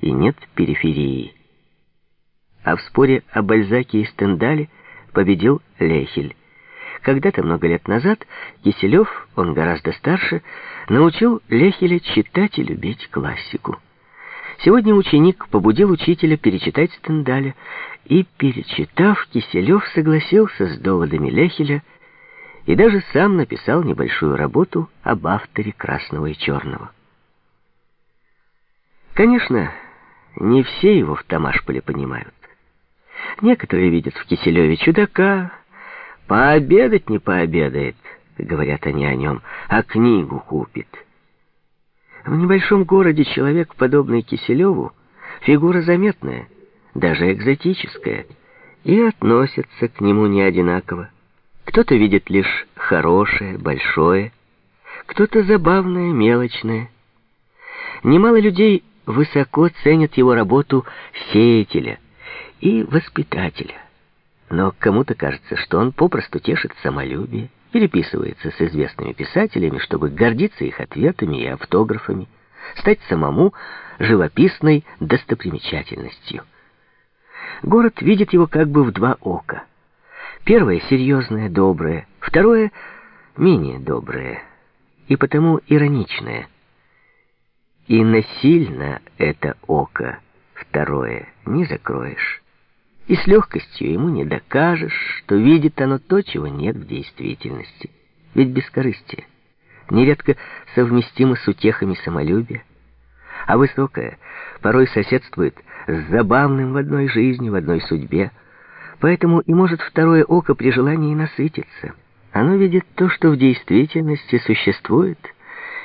и нет периферии. А в споре о Бальзаке и Стендале победил Лехель. Когда-то, много лет назад, Киселев, он гораздо старше, научил Лехеля читать и любить классику. Сегодня ученик побудил учителя перечитать Стендаля, и, перечитав, Киселев согласился с доводами Лехеля и даже сам написал небольшую работу об авторе «Красного и черного». Конечно, не все его в Тамашполе понимают. Некоторые видят в Киселеве чудака, пообедать не пообедает, говорят они о нем, а книгу купит. В небольшом городе человек, подобный Киселеву, фигура заметная, даже экзотическая, и относятся к нему не одинаково. Кто-то видит лишь хорошее, большое, кто-то забавное, мелочное. Немало людей высоко ценят его работу сеятеля и воспитателя. Но кому-то кажется, что он попросту тешит самолюбие, переписывается с известными писателями, чтобы гордиться их ответами и автографами, стать самому живописной достопримечательностью. Город видит его как бы в два ока. Первое — серьезное, доброе, второе — менее доброе и потому ироничное. И насильно это око, второе, не закроешь и с легкостью ему не докажешь, что видит оно то, чего нет в действительности. Ведь бескорыстие нередко совместимо с утехами самолюбия, а высокое порой соседствует с забавным в одной жизни, в одной судьбе, поэтому и может второе око при желании насытиться. Оно видит то, что в действительности существует,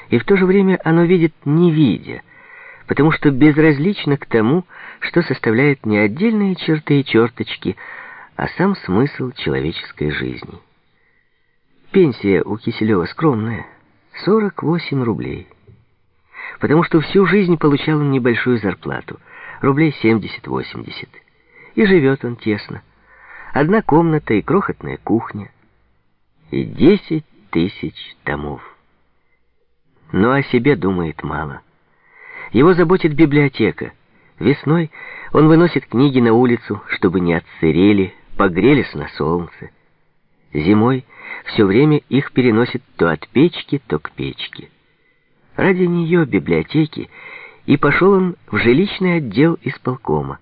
и в то же время оно видит не видя, потому что безразлично к тому, что составляет не отдельные черты и черточки, а сам смысл человеческой жизни. Пенсия у Киселева скромная — 48 рублей. Потому что всю жизнь получал он небольшую зарплату, рублей 70-80. И живет он тесно. Одна комната и крохотная кухня. И 10 тысяч томов. Но о себе думает мало. Его заботит библиотека. Весной он выносит книги на улицу, чтобы не отсырели, погрелись на солнце. Зимой все время их переносит то от печки, то к печке. Ради нее, библиотеки, и пошел он в жилищный отдел исполкома.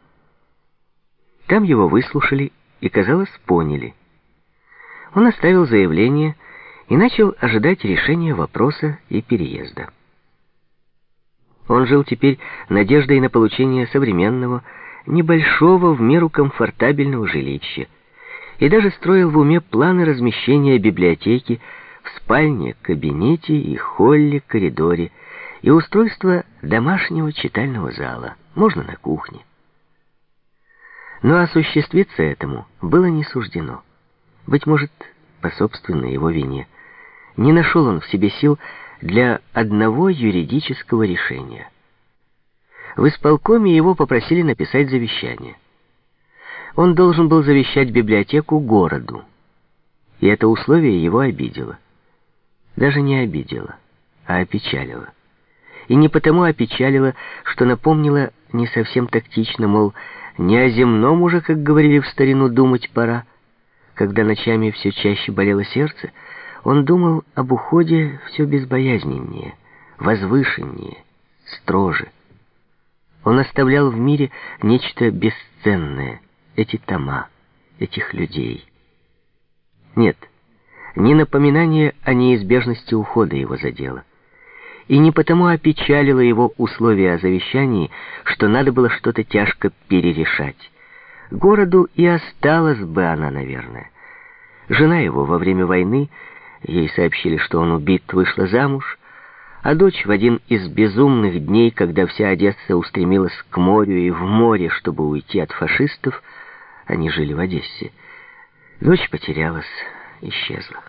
Там его выслушали и, казалось, поняли. Он оставил заявление и начал ожидать решения вопроса и переезда. Он жил теперь надеждой на получение современного, небольшого, в меру комфортабельного жилища и даже строил в уме планы размещения библиотеки в спальне, кабинете и холле, коридоре и устройство домашнего читального зала, можно на кухне. Но осуществиться этому было не суждено. Быть может, по собственной его вине. Не нашел он в себе сил для одного юридического решения. В исполкоме его попросили написать завещание. Он должен был завещать библиотеку городу, и это условие его обидело. Даже не обидело, а опечалило. И не потому опечалило, что напомнило не совсем тактично, мол, не о земном уже, как говорили в старину, думать пора. Когда ночами все чаще болело сердце, он думал об уходе все безбоязненнее, возвышеннее, строже. Он оставлял в мире нечто бесценное, эти тома, этих людей. Нет, не напоминание о неизбежности ухода его задело. И не потому опечалило его условия о завещании, что надо было что-то тяжко перерешать. Городу и осталась бы она, наверное. Жена его во время войны Ей сообщили, что он убит, вышла замуж, а дочь в один из безумных дней, когда вся Одесса устремилась к морю и в море, чтобы уйти от фашистов, они жили в Одессе. Дочь потерялась, исчезла.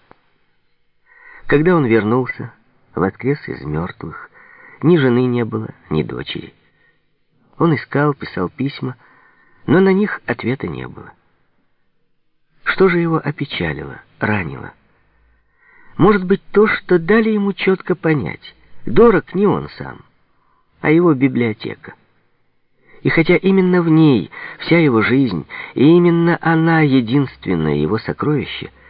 Когда он вернулся, воскрес из мертвых, ни жены не было, ни дочери. Он искал, писал письма, но на них ответа не было. Что же его опечалило, ранило? Может быть, то, что дали ему четко понять. Дорог не он сам, а его библиотека. И хотя именно в ней вся его жизнь, и именно она единственное его сокровище —